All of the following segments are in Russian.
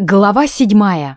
Глава седьмая.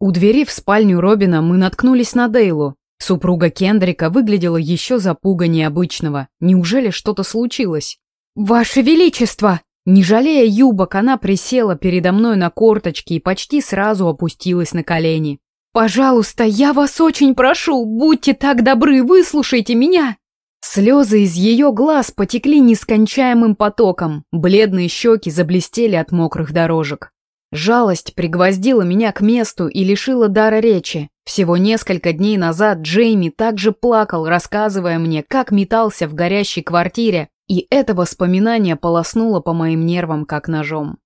У двери в спальню Робина мы наткнулись на Дейлу. Супруга Кендрика выглядела еще запуганнее обычного. Неужели что-то случилось? «Ваше Величество!» Не жалея юбок, она присела передо мной на корточки и почти сразу опустилась на колени. «Пожалуйста, я вас очень прошу, будьте так добры, выслушайте меня!» Слезы из ее глаз потекли нескончаемым потоком, бледные щеки заблестели от мокрых дорожек. Жалость пригвоздила меня к месту и лишила дара речи. Всего несколько дней назад Джейми также плакал, рассказывая мне, как метался в горящей квартире, и это воспоминание полоснуло по моим нервам, как ножом.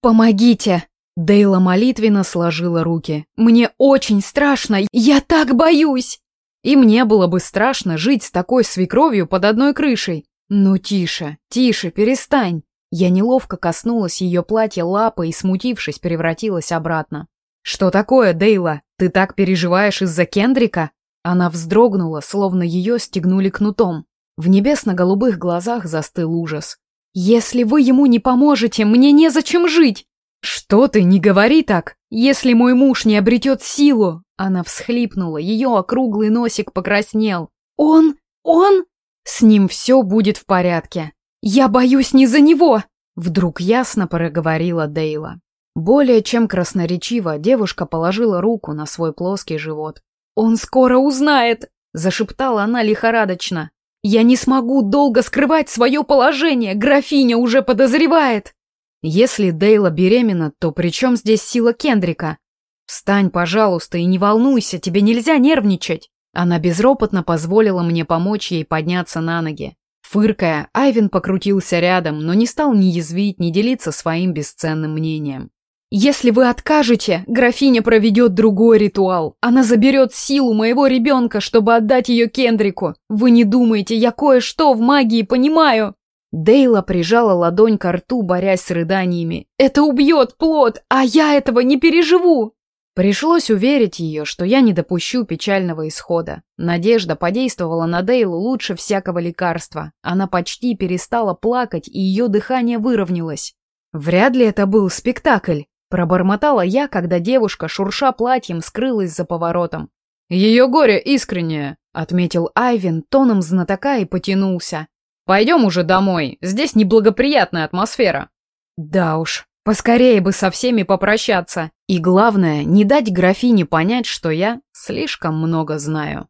«Помогите!» Дейла молитвенно сложила руки. «Мне очень страшно! Я так боюсь!» И мне было бы страшно жить с такой свекровью под одной крышей. Ну тише, тише, перестань. Я неловко коснулась ее платья лапы и, смутившись, превратилась обратно. «Что такое, Дейла? Ты так переживаешь из-за Кендрика?» Она вздрогнула, словно ее стегнули кнутом. В небесно-голубых глазах застыл ужас. «Если вы ему не поможете, мне незачем жить!» «Что ты, не говори так! Если мой муж не обретет силу, она всхлипнула, ее округлый носик покраснел. «Он? Он?» «С ним все будет в порядке. Я боюсь не за него!» Вдруг ясно проговорила Дейла. Более чем красноречиво девушка положила руку на свой плоский живот. «Он скоро узнает!» – зашептала она лихорадочно. «Я не смогу долго скрывать свое положение, графиня уже подозревает!» Если Дейла беременна, то при чем здесь сила Кендрика? «Встань, пожалуйста, и не волнуйся, тебе нельзя нервничать!» Она безропотно позволила мне помочь ей подняться на ноги. Фыркая, Айвен покрутился рядом, но не стал ни язвить, ни делиться своим бесценным мнением. «Если вы откажете, графиня проведет другой ритуал. Она заберет силу моего ребенка, чтобы отдать ее Кендрику. Вы не думаете, я кое-что в магии понимаю!» Дейла прижала ладонь к рту, борясь с рыданиями. «Это убьет плод, а я этого не переживу!» Пришлось уверить ее, что я не допущу печального исхода. Надежда подействовала на Дейлу лучше всякого лекарства. Она почти перестала плакать, и ее дыхание выровнялось. «Вряд ли это был спектакль», – пробормотала я, когда девушка, шурша платьем, скрылась за поворотом. «Ее горе искреннее», – отметил Айвен тоном знатока и потянулся. «Пойдем уже домой, здесь неблагоприятная атмосфера». «Да уж, Поскорее бы со всеми попрощаться. И главное, не дать графине понять, что я слишком много знаю.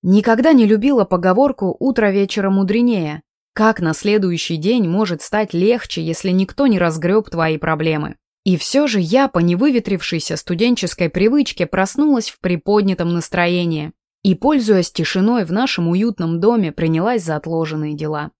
Никогда не любила поговорку «утро вечера мудренее». Как на следующий день может стать легче, если никто не разгреб твои проблемы? И все же я по невыветрившейся студенческой привычке проснулась в приподнятом настроении и, пользуясь тишиной в нашем уютном доме, принялась за отложенные дела.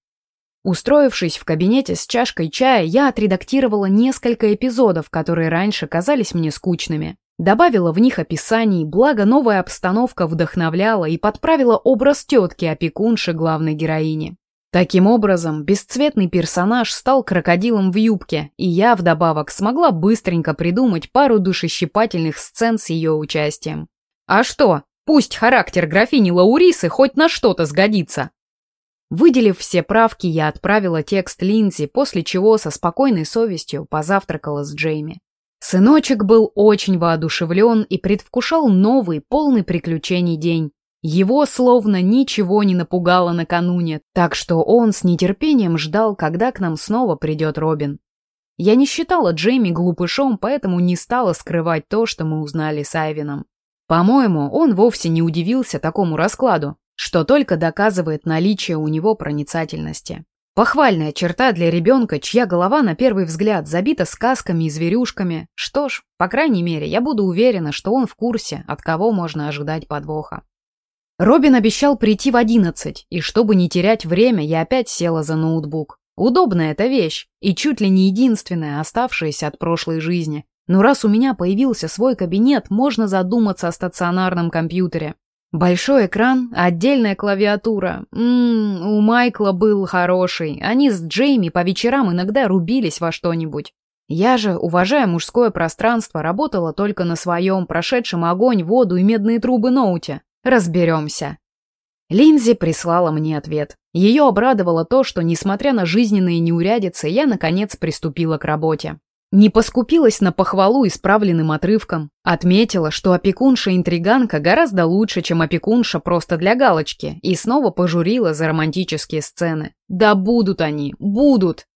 Устроившись в кабинете с чашкой чая, я отредактировала несколько эпизодов, которые раньше казались мне скучными. Добавила в них описаний, благо новая обстановка вдохновляла и подправила образ тетки-опекунши главной героини. Таким образом, бесцветный персонаж стал крокодилом в юбке, и я вдобавок смогла быстренько придумать пару душещипательных сцен с ее участием. А что, пусть характер графини Лаурисы хоть на что-то сгодится. Выделив все правки, я отправила текст Линзи, после чего со спокойной совестью позавтракала с Джейми. Сыночек был очень воодушевлен и предвкушал новый, полный приключений день. Его словно ничего не напугало накануне, так что он с нетерпением ждал, когда к нам снова придет Робин. Я не считала Джейми глупышом, поэтому не стала скрывать то, что мы узнали с Айвином. По-моему, он вовсе не удивился такому раскладу что только доказывает наличие у него проницательности. Похвальная черта для ребенка, чья голова на первый взгляд забита сказками и зверюшками. Что ж, по крайней мере, я буду уверена, что он в курсе, от кого можно ожидать подвоха. Робин обещал прийти в одиннадцать, и чтобы не терять время, я опять села за ноутбук. Удобная эта вещь, и чуть ли не единственная, оставшаяся от прошлой жизни. Но раз у меня появился свой кабинет, можно задуматься о стационарном компьютере. Большой экран, отдельная клавиатура. Ммм, у Майкла был хороший. Они с Джейми по вечерам иногда рубились во что-нибудь. Я же, уважая мужское пространство, работала только на своем, прошедшем огонь, воду и медные трубы ноуте. Разберемся. Линзи прислала мне ответ. Ее обрадовало то, что, несмотря на жизненные неурядицы, я, наконец, приступила к работе. Не поскупилась на похвалу исправленным отрывком. Отметила, что опекунша-интриганка гораздо лучше, чем опекунша просто для галочки, и снова пожурила за романтические сцены. Да будут они, будут!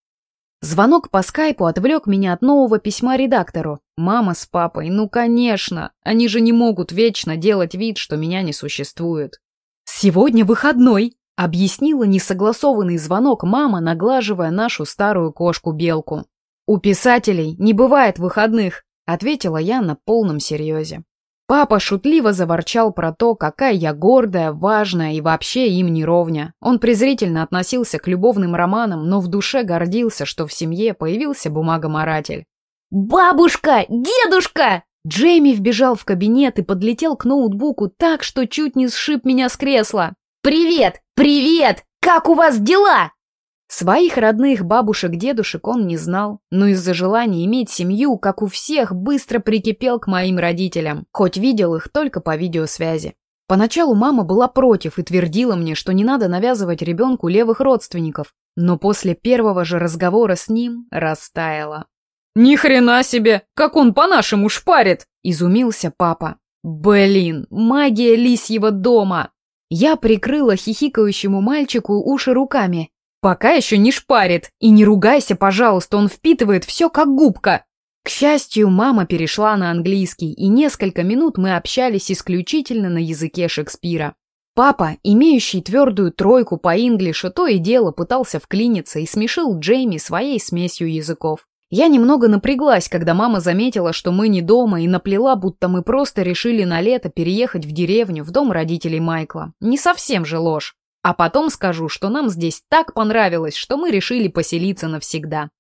Звонок по скайпу отвлек меня от нового письма редактору. Мама с папой, ну конечно, они же не могут вечно делать вид, что меня не существует. «Сегодня выходной», — объяснила несогласованный звонок мама, наглаживая нашу старую кошку-белку. «У писателей не бывает выходных», — ответила я на полном серьезе. Папа шутливо заворчал про то, какая я гордая, важная и вообще им не ровня. Он презрительно относился к любовным романам, но в душе гордился, что в семье появился бумагоморатель. «Бабушка! Дедушка!» Джейми вбежал в кабинет и подлетел к ноутбуку так, что чуть не сшиб меня с кресла. «Привет! Привет! Как у вас дела?» Своих родных бабушек-дедушек он не знал, но из-за желания иметь семью, как у всех, быстро прикипел к моим родителям, хоть видел их только по видеосвязи. Поначалу мама была против и твердила мне, что не надо навязывать ребенку левых родственников, но после первого же разговора с ним растаяла. «Ни хрена себе! Как он по-нашему шпарит!» – изумился папа. «Блин, магия лисьего дома!» Я прикрыла хихикающему мальчику уши руками Пока еще не шпарит. И не ругайся, пожалуйста, он впитывает все как губка. К счастью, мама перешла на английский, и несколько минут мы общались исключительно на языке Шекспира. Папа, имеющий твердую тройку по инглишу, то и дело пытался вклиниться и смешил Джейми своей смесью языков. Я немного напряглась, когда мама заметила, что мы не дома, и наплела, будто мы просто решили на лето переехать в деревню, в дом родителей Майкла. Не совсем же ложь. А потом скажу, что нам здесь так понравилось, что мы решили поселиться навсегда.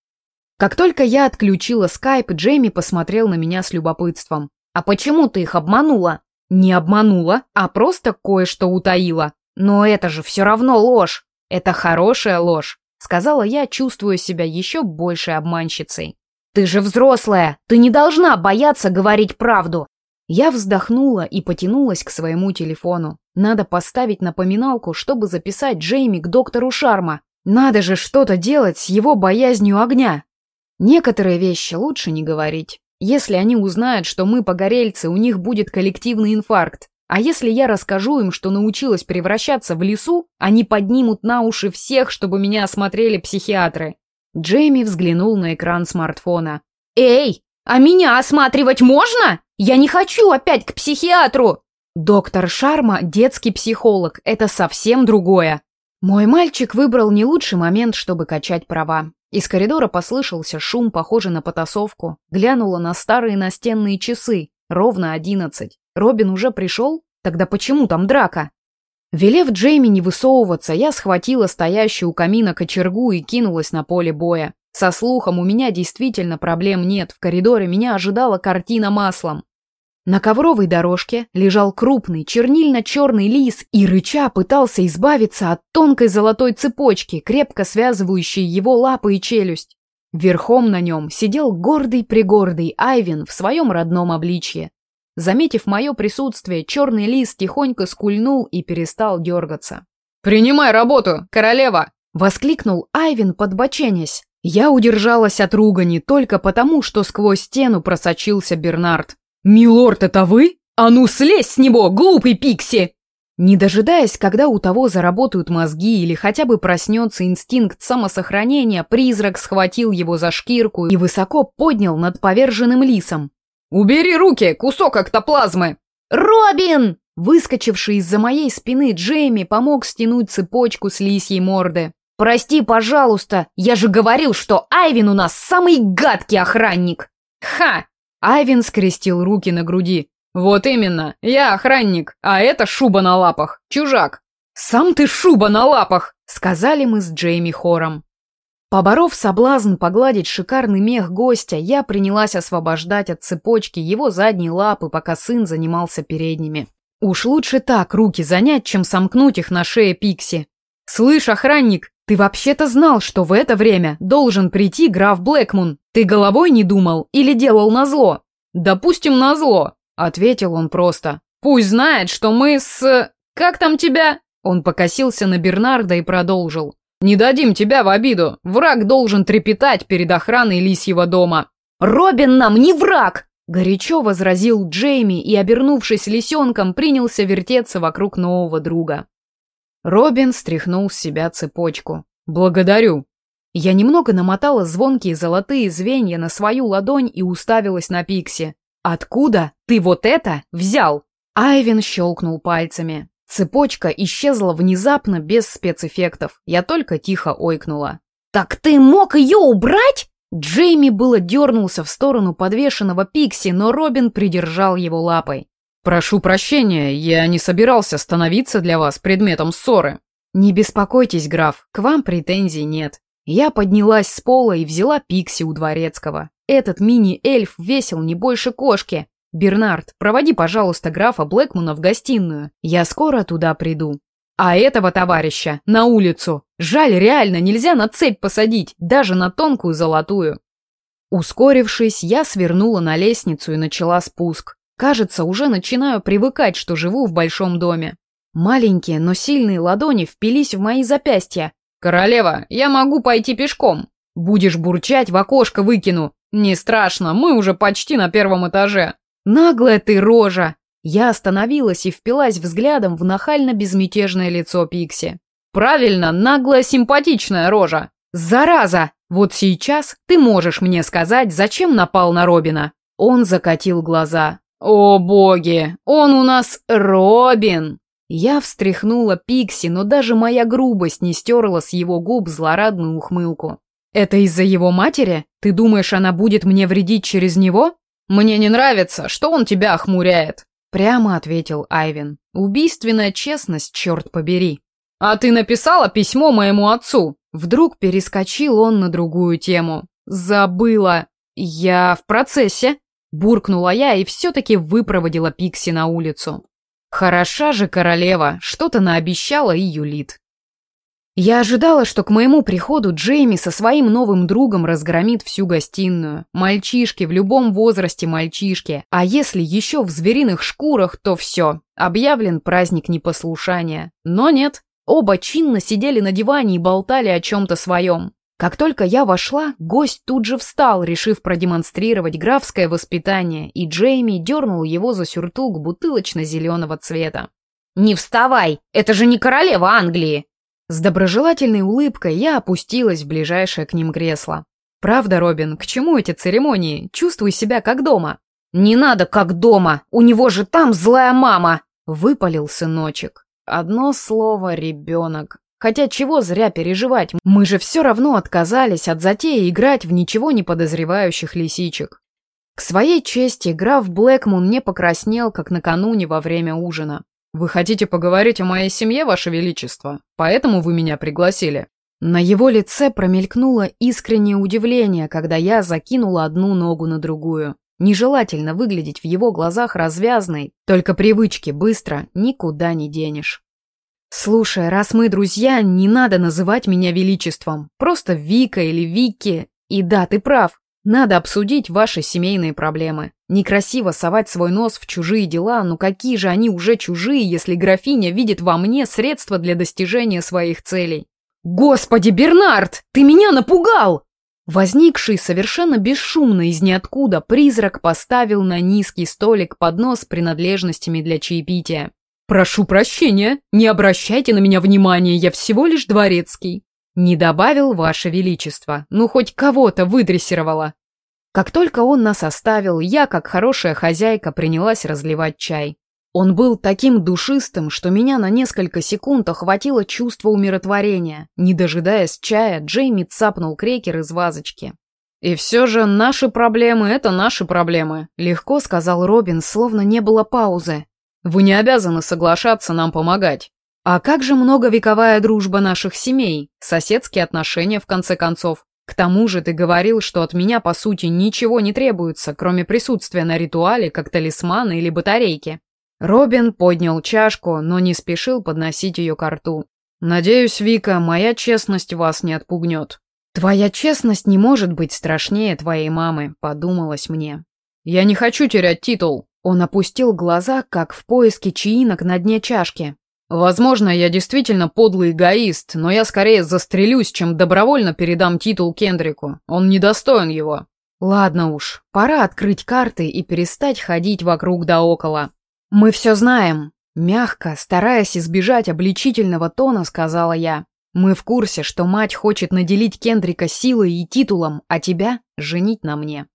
Как только я отключила скайп, Джейми посмотрел на меня с любопытством. «А почему ты их обманула?» «Не обманула, а просто кое-что утаила. Но это же все равно ложь. Это хорошая ложь», — сказала я, чувствуя себя еще большей обманщицей. «Ты же взрослая, ты не должна бояться говорить правду. Я вздохнула и потянулась к своему телефону. Надо поставить напоминалку, чтобы записать Джейми к доктору Шарма. Надо же что-то делать с его боязнью огня. Некоторые вещи лучше не говорить. Если они узнают, что мы погорельцы, у них будет коллективный инфаркт. А если я расскажу им, что научилась превращаться в лесу, они поднимут на уши всех, чтобы меня осмотрели психиатры. Джейми взглянул на экран смартфона. «Эй, а меня осматривать можно?» Я не хочу опять к психиатру!» Доктор Шарма – детский психолог, это совсем другое. Мой мальчик выбрал не лучший момент, чтобы качать права. Из коридора послышался шум, похожий на потасовку. Глянула на старые настенные часы. Ровно одиннадцать. Робин уже пришел? Тогда почему там драка? Велев Джейми не высовываться, я схватила стоящую у камина кочергу и кинулась на поле боя. Со слухом у меня действительно проблем нет. В коридоре меня ожидала картина маслом. На ковровой дорожке лежал крупный чернильно-черный лис и рыча пытался избавиться от тонкой золотой цепочки, крепко связывающей его лапы и челюсть. Верхом на нем сидел гордый-пригордый Айвин в своем родном обличье. Заметив мое присутствие, черный лис тихонько скульнул и перестал дергаться. «Принимай работу, королева!» — воскликнул Айвин, подбоченясь. Я удержалась от ругани только потому, что сквозь стену просочился Бернард. «Милорд, это вы? А ну слезь с него, глупый Пикси!» Не дожидаясь, когда у того заработают мозги или хотя бы проснется инстинкт самосохранения, призрак схватил его за шкирку и высоко поднял над поверженным лисом. «Убери руки, кусок эктоплазмы!» «Робин!» Выскочивший из-за моей спины Джейми помог стянуть цепочку с лисьей морды. «Прости, пожалуйста, я же говорил, что Айвин у нас самый гадкий охранник!» «Ха! Айвин скрестил руки на груди. «Вот именно, я охранник, а это шуба на лапах, чужак». «Сам ты шуба на лапах!» — сказали мы с Джейми хором. Поборов соблазн погладить шикарный мех гостя, я принялась освобождать от цепочки его задние лапы, пока сын занимался передними. Уж лучше так руки занять, чем сомкнуть их на шее Пикси. «Слышь, охранник, ты вообще-то знал, что в это время должен прийти граф Блэкмун. Ты головой не думал или делал назло? Допустим, назло, ответил он просто. Пусть знает, что мы с... Как там тебя? Он покосился на Бернарда и продолжил. Не дадим тебя в обиду. Враг должен трепетать перед охраной лисьего дома. Робин нам не враг!» Горячо возразил Джейми и, обернувшись лисенком, принялся вертеться вокруг нового друга. Робин стряхнул с себя цепочку. «Благодарю». Я немного намотала звонкие золотые звенья на свою ладонь и уставилась на Пикси. «Откуда ты вот это взял?» Айвен щелкнул пальцами. Цепочка исчезла внезапно, без спецэффектов. Я только тихо ойкнула. «Так ты мог ее убрать?» Джейми было дернулся в сторону подвешенного Пикси, но Робин придержал его лапой. «Прошу прощения, я не собирался становиться для вас предметом ссоры». «Не беспокойтесь, граф, к вам претензий нет». Я поднялась с пола и взяла Пикси у дворецкого. Этот мини-эльф весил не больше кошки. «Бернард, проводи, пожалуйста, графа Блэкмуна в гостиную. Я скоро туда приду». А этого товарища на улицу. Жаль, реально нельзя на цепь посадить, даже на тонкую золотую. Ускорившись, я свернула на лестницу и начала спуск. Кажется, уже начинаю привыкать, что живу в большом доме. Маленькие, но сильные ладони впились в мои запястья. «Королева, я могу пойти пешком. Будешь бурчать, в окошко выкину. Не страшно, мы уже почти на первом этаже». «Наглая ты рожа!» Я остановилась и впилась взглядом в нахально-безмятежное лицо Пикси. «Правильно, наглая симпатичная рожа! Зараза! Вот сейчас ты можешь мне сказать, зачем напал на Робина?» Он закатил глаза. «О боги! Он у нас Робин!» Я встряхнула Пикси, но даже моя грубость не стерла с его губ злорадную ухмылку. «Это из-за его матери? Ты думаешь, она будет мне вредить через него?» «Мне не нравится, что он тебя охмуряет», Прямо ответил Айвен. Убийственная честность, черт побери. А ты написала письмо моему отцу? Вдруг перескочил он на другую тему. Забыла. Я в процессе. Буркнула я и все-таки выпроводила Пикси на улицу. Хороша же королева, что-то наобещала и юлит. Я ожидала, что к моему приходу Джейми со своим новым другом разгромит всю гостиную. Мальчишки, в любом возрасте мальчишки. А если еще в звериных шкурах, то все. Объявлен праздник непослушания. Но нет. Оба чинно сидели на диване и болтали о чем-то своем. Как только я вошла, гость тут же встал, решив продемонстрировать графское воспитание, и Джейми дернул его за сюртук бутылочно-зеленого цвета. «Не вставай! Это же не королева Англии!» С доброжелательной улыбкой я опустилась в ближайшее к ним кресло. «Правда, Робин, к чему эти церемонии? Чувствуй себя как дома». «Не надо как дома! У него же там злая мама!» — выпалил сыночек. Одно слово «ребенок». Хотя чего зря переживать, мы же все равно отказались от затеи играть в ничего не подозревающих лисичек. К своей чести граф Блэкмун не покраснел, как накануне во время ужина. «Вы хотите поговорить о моей семье, Ваше Величество? Поэтому вы меня пригласили?» На его лице промелькнуло искреннее удивление, когда я закинула одну ногу на другую. Нежелательно выглядеть в его глазах развязной, только привычки быстро никуда не денешь. «Слушай, раз мы друзья, не надо называть меня величеством. Просто Вика или Вики. И да, ты прав, надо обсудить ваши семейные проблемы. Некрасиво совать свой нос в чужие дела, но какие же они уже чужие, если графиня видит во мне средства для достижения своих целей? Господи, Бернард, ты меня напугал! Возникший совершенно бесшумно из ниоткуда призрак поставил на низкий столик поднос с принадлежностями для чаепития. «Прошу прощения, не обращайте на меня внимания, я всего лишь дворецкий». Не добавил Ваше Величество, ну хоть кого-то выдрессировала. Как только он нас оставил, я, как хорошая хозяйка, принялась разливать чай. Он был таким душистым, что меня на несколько секунд охватило чувство умиротворения. Не дожидаясь чая, Джейми цапнул крекер из вазочки. «И все же наши проблемы — это наши проблемы», — легко сказал Робин, словно не было паузы. «Вы не обязаны соглашаться нам помогать. А как же многовековая дружба наших семей, соседские отношения в конце концов? К тому же ты говорил, что от меня по сути ничего не требуется, кроме присутствия на ритуале, как талисмана или батарейки. Робин поднял чашку, но не спешил подносить ее к рту. «Надеюсь, Вика, моя честность вас не отпугнет». «Твоя честность не может быть страшнее твоей мамы», — подумалось мне. «Я не хочу терять титул». Он опустил глаза, как в поиске чаинок на дне чашки. Возможно, я действительно подлый эгоист, но я скорее застрелюсь, чем добровольно передам титул Кендрику. Он недостоин его. Ладно уж, пора открыть карты и перестать ходить вокруг да около. Мы все знаем. Мягко, стараясь избежать обличительного тона, сказала я. Мы в курсе, что мать хочет наделить Кендрика силой и титулом, а тебя женить на мне.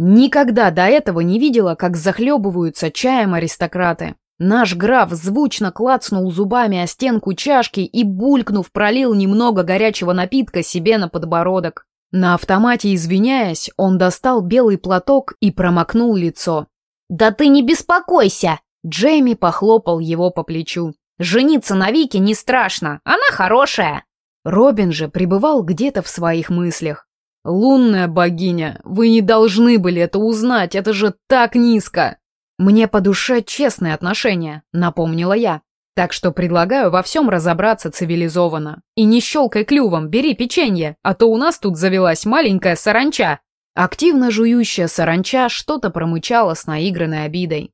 Никогда до этого не видела, как захлебываются чаем аристократы. Наш граф звучно клацнул зубами о стенку чашки и, булькнув, пролил немного горячего напитка себе на подбородок. На автомате, извиняясь, он достал белый платок и промокнул лицо. «Да ты не беспокойся!» Джейми похлопал его по плечу. «Жениться на Вике не страшно, она хорошая!» Робин же пребывал где-то в своих мыслях. «Лунная богиня, вы не должны были это узнать, это же так низко!» «Мне по душе честные отношения», — напомнила я. «Так что предлагаю во всем разобраться цивилизованно. И не щелкай клювом, бери печенье, а то у нас тут завелась маленькая саранча». Активно жующая саранча что-то промычала с наигранной обидой.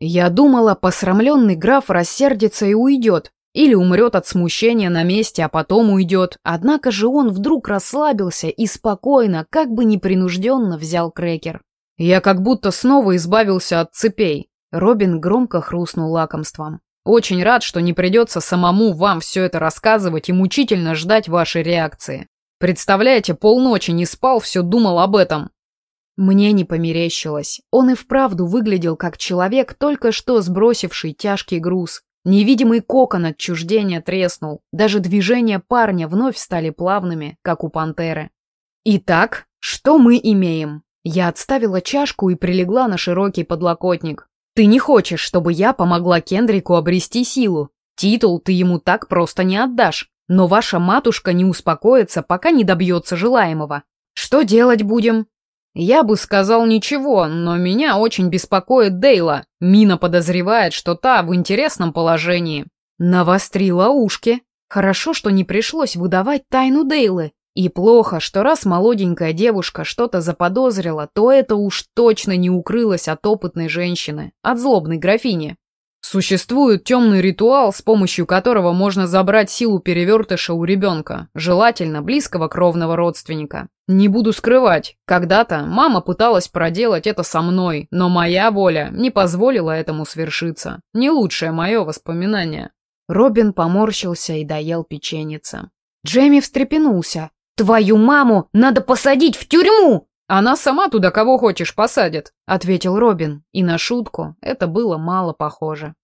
Я думала, посрамленный граф рассердится и уйдет, или умрет от смущения на месте, а потом уйдет. Однако же он вдруг расслабился и спокойно, как бы непринужденно взял крекер. Я как будто снова избавился от цепей. Робин громко хрустнул лакомством. Очень рад, что не придется самому вам все это рассказывать и мучительно ждать вашей реакции. Представляете, полночи не спал, все думал об этом. Мне не померещилось. Он и вправду выглядел как человек, только что сбросивший тяжкий груз. Невидимый кокон отчуждения треснул. Даже движения парня вновь стали плавными, как у пантеры. Итак, что мы имеем? Я отставила чашку и прилегла на широкий подлокотник. Ты не хочешь, чтобы я помогла Кендрику обрести силу. Титул ты ему так просто не отдашь. Но ваша матушка не успокоится, пока не добьется желаемого. Что делать будем? Я бы сказал ничего, но меня очень беспокоит Дейла. Мина подозревает, что та в интересном положении. Навострила ушки. Хорошо, что не пришлось выдавать тайну Дейлы. И плохо, что раз молоденькая девушка что-то заподозрила, то это уж точно не укрылось от опытной женщины, от злобной графини. Существует темный ритуал, с помощью которого можно забрать силу перевертыша у ребенка, желательно близкого кровного родственника. Не буду скрывать, когда-то мама пыталась проделать это со мной, но моя воля не позволила этому свершиться. Не лучшее мое воспоминание. Робин поморщился и доел печеница. Джейми встрепенулся. «Твою маму надо посадить в тюрьму!» «Она сама туда кого хочешь посадит», — ответил Робин, и на шутку это было мало похоже.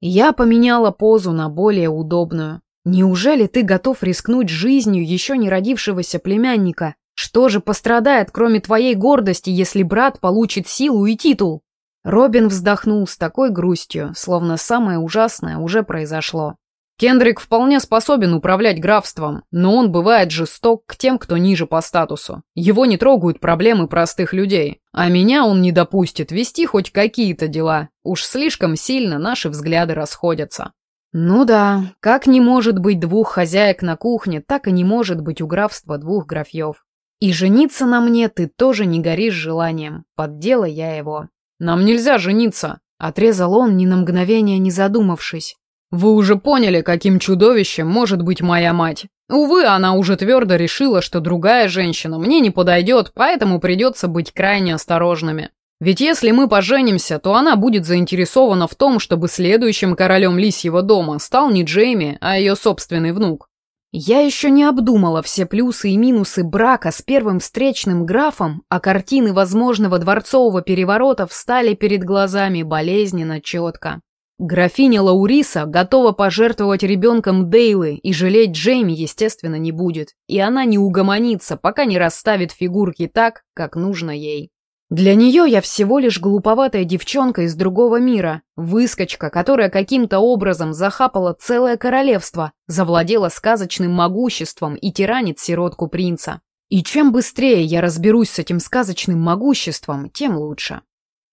Я поменяла позу на более удобную. «Неужели ты готов рискнуть жизнью еще не родившегося племянника? Что же пострадает, кроме твоей гордости, если брат получит силу и титул?» Робин вздохнул с такой грустью, словно самое ужасное уже произошло. Кендрик вполне способен управлять графством, но он бывает жесток к тем, кто ниже по статусу. Его не трогают проблемы простых людей. А меня он не допустит вести хоть какие-то дела. Уж слишком сильно наши взгляды расходятся. Ну да, как не может быть двух хозяек на кухне, так и не может быть у графства двух графьев. И жениться на мне ты тоже не горишь желанием. Поддела я его. Нам нельзя жениться, отрезал он, ни на мгновение не задумавшись. Вы уже поняли, каким чудовищем может быть моя мать. Увы, она уже твердо решила, что другая женщина мне не подойдет, поэтому придется быть крайне осторожными. Ведь если мы поженимся, то она будет заинтересована в том, чтобы следующим королем Лисьего дома стал не Джейми, а ее собственный внук. Я еще не обдумала все плюсы и минусы брака с первым встречным графом, а картины возможного дворцового переворота встали перед глазами болезненно четко. Графиня Лауриса готова пожертвовать ребенком Дейлы и жалеть Джейми, естественно, не будет. И она не угомонится, пока не расставит фигурки так, как нужно ей. Для нее я всего лишь глуповатая девчонка из другого мира, выскочка, которая каким-то образом захапала целое королевство, завладела сказочным могуществом и тиранит сиротку принца. И чем быстрее я разберусь с этим сказочным могуществом, тем лучше.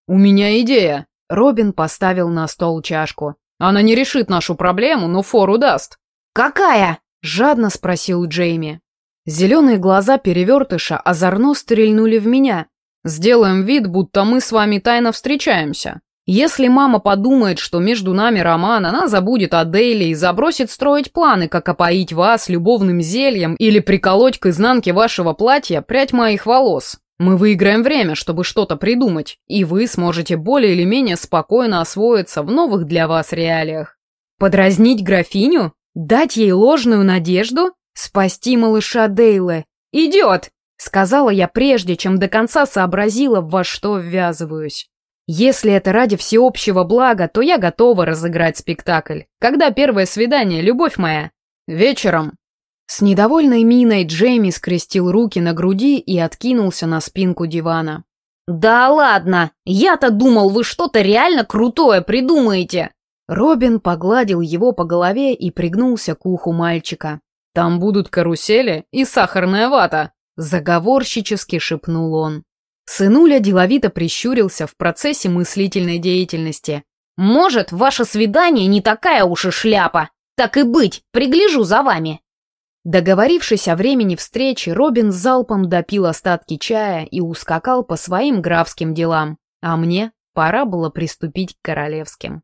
«У меня идея», Робин поставил на стол чашку. «Она не решит нашу проблему, но фору даст». «Какая?» – жадно спросил Джейми. Зеленые глаза перевертыша озорно стрельнули в меня. «Сделаем вид, будто мы с вами тайно встречаемся. Если мама подумает, что между нами роман, она забудет о Дейли и забросит строить планы, как опоить вас любовным зельем или приколоть к изнанке вашего платья прядь моих волос. Мы выиграем время, чтобы что-то придумать, и вы сможете более или менее спокойно освоиться в новых для вас реалиях. Подразнить графиню? Дать ей ложную надежду? Спасти малыша Дейлы? Идет! Сказала я прежде, чем до конца сообразила, во что ввязываюсь. Если это ради всеобщего блага, то я готова разыграть спектакль. Когда первое свидание, любовь моя? Вечером. С недовольной миной Джейми скрестил руки на груди и откинулся на спинку дивана. «Да ладно! Я-то думал, вы что-то реально крутое придумаете!» Робин погладил его по голове и пригнулся к уху мальчика. «Там будут карусели и сахарная вата!» Заговорщически шепнул он. Сынуля деловито прищурился в процессе мыслительной деятельности. «Может, ваше свидание не такая уж и шляпа? Так и быть, пригляжу за вами!» Договорившись о времени встречи, Робин залпом допил остатки чая и ускакал по своим графским делам, а мне пора было приступить к королевским.